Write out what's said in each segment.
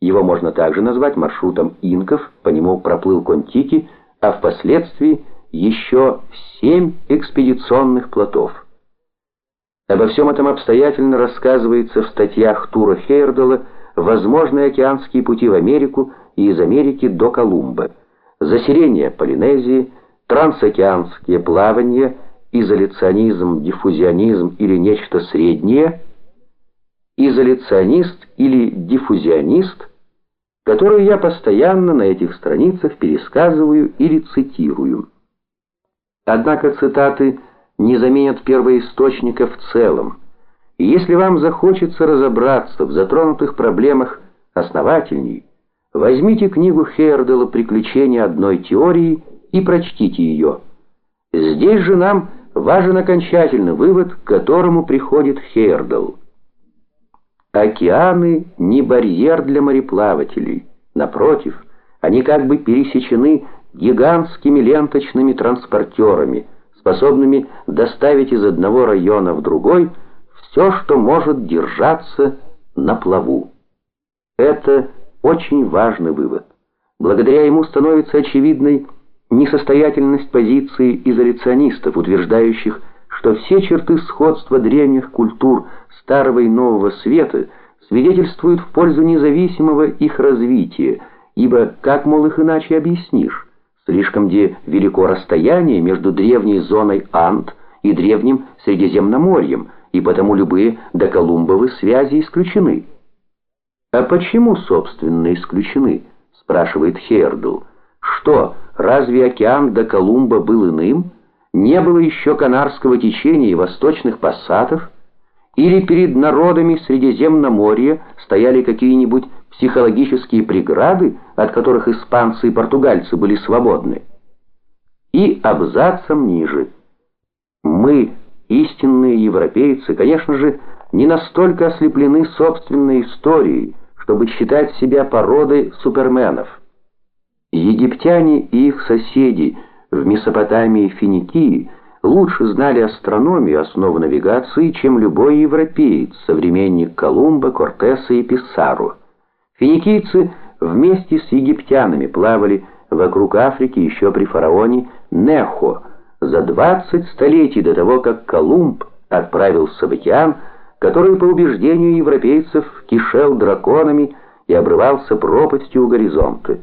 Его можно также назвать маршрутом инков, по нему проплыл Контики, а впоследствии еще семь экспедиционных плотов. Обо всем этом обстоятельно рассказывается в статьях Тура Хейердала «Возможные океанские пути в Америку и из Америки до Колумба», «Заселение Полинезии», «Трансокеанские плавания», «Изоляционизм», «Диффузионизм» или нечто среднее, «Изоляционист» или «Диффузионист», которые я постоянно на этих страницах пересказываю или цитирую. Однако цитаты не заменят первоисточника в целом. И если вам захочется разобраться в затронутых проблемах основательней, возьмите книгу Хейердела «Приключения одной теории» и прочтите ее. Здесь же нам важен окончательный вывод, к которому приходит Хейердел. Океаны не барьер для мореплавателей. Напротив, они как бы пересечены гигантскими ленточными транспортерами, способными доставить из одного района в другой все, что может держаться на плаву. Это очень важный вывод. Благодаря ему становится очевидной несостоятельность позиции изоляционистов, утверждающих, что все черты сходства древних культур Старого и Нового Света свидетельствуют в пользу независимого их развития, ибо как, мол, их иначе объяснишь? Слишком где велико расстояние между древней зоной Анд и древним Средиземноморьем, и потому любые доколумбовы связи исключены. «А почему, собственно, исключены?» – спрашивает Хердл. «Что, разве океан до Колумба был иным? Не было еще Канарского течения и восточных пассатов?» Или перед народами Средиземноморья стояли какие-нибудь психологические преграды, от которых испанцы и португальцы были свободны? И абзацем ниже. Мы, истинные европейцы, конечно же, не настолько ослеплены собственной историей, чтобы считать себя породой суперменов. Египтяне и их соседи в Месопотамии и Финикии – лучше знали астрономию, основу навигации, чем любой европеец, современник Колумба, Кортеса и Писсару. Финикийцы вместе с египтянами плавали вокруг Африки еще при фараоне Нехо, за 20 столетий до того, как Колумб отправился в океан, который, по убеждению европейцев, кишел драконами и обрывался пропастью у горизонта.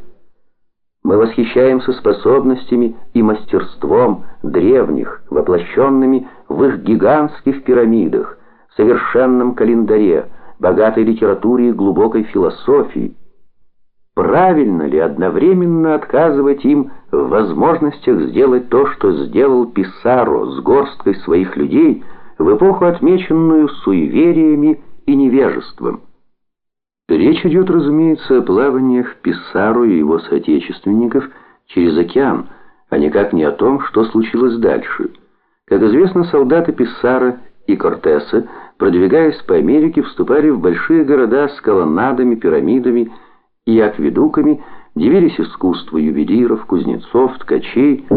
Мы восхищаемся способностями и мастерством древних, воплощенными в их гигантских пирамидах, совершенном календаре, богатой литературе и глубокой философии. Правильно ли одновременно отказывать им в возможностях сделать то, что сделал Писаро с горсткой своих людей в эпоху, отмеченную суевериями и невежеством? Речь идет, разумеется, о плаваниях Писару и его соотечественников через океан, а никак не о том, что случилось дальше. Как известно, солдаты Писара и Кортеса, продвигаясь по Америке, вступали в большие города с колоннадами, пирамидами и акведуками, дивились искусству ювелиров, кузнецов, ткачей.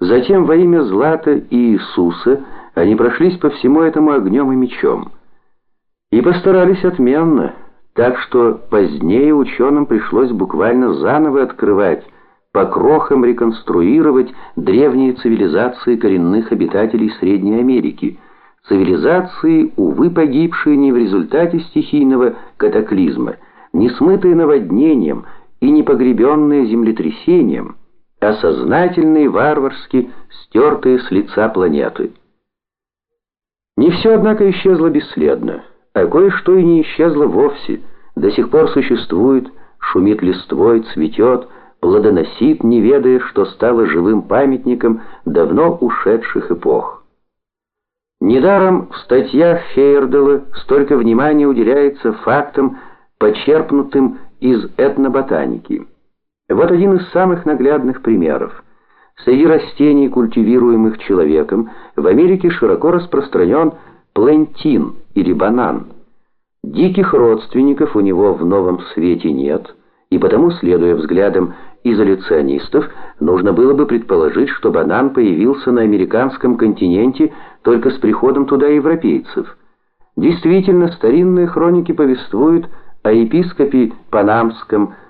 Затем во имя Злата и Иисуса они прошлись по всему этому огнем и мечом. И постарались отменно – так что позднее ученым пришлось буквально заново открывать, по крохам реконструировать древние цивилизации коренных обитателей Средней Америки, цивилизации, увы, погибшие не в результате стихийного катаклизма, не смытые наводнением и не погребенные землетрясением, а сознательные варварски стертые с лица планеты. Не все, однако, исчезло бесследно а кое-что и не исчезло вовсе, до сих пор существует, шумит листвой, цветет, плодоносит, не ведая, что стало живым памятником давно ушедших эпох. Недаром в статьях Хейердела столько внимания уделяется фактам, почерпнутым из этноботаники. Вот один из самых наглядных примеров. Среди растений, культивируемых человеком, в Америке широко распространен плентин или банан. Диких родственников у него в новом свете нет, и потому, следуя взглядам изоляционистов, нужно было бы предположить, что банан появился на американском континенте только с приходом туда европейцев. Действительно, старинные хроники повествуют о епископе Панамском